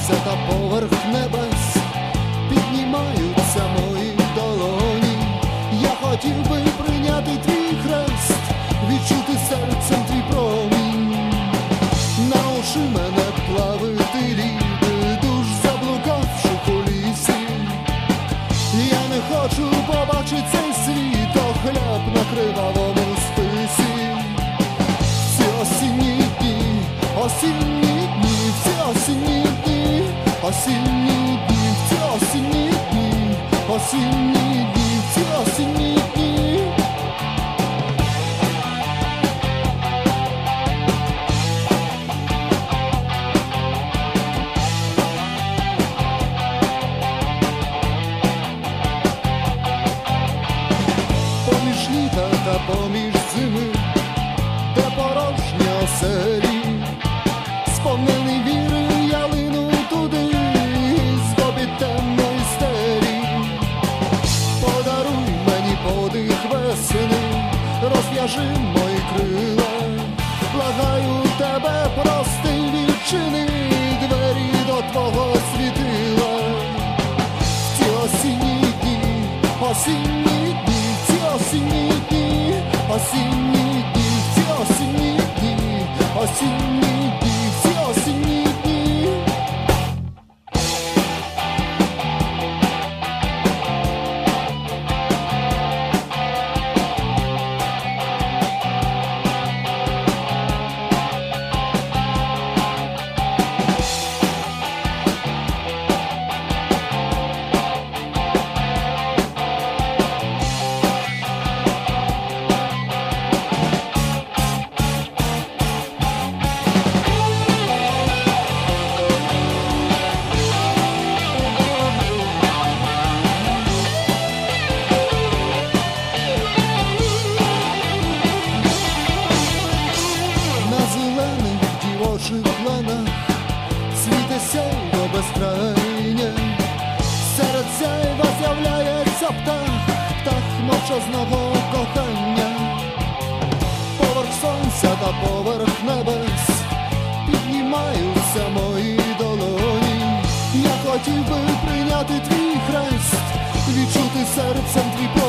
сонця та поверх небес, піднімаються мої долоні, я хотів би. Осінні дні, всі осінні дні, осінні дні, всі осінні дні. поміж літа та поміж зими, де порожні оселі, подих весени, розв'яжи мої крила, благаю тебе, прости відчини двері до твого світила. Ці осінні дні, осінні дні, ці осінні дні, осінні дні, ці осінні дні, осінні мовчазного кохання, поверх сонця та поверх небес піднімаються мої долоні. Я хотів би прийняти твій хрест, відчути серцем твій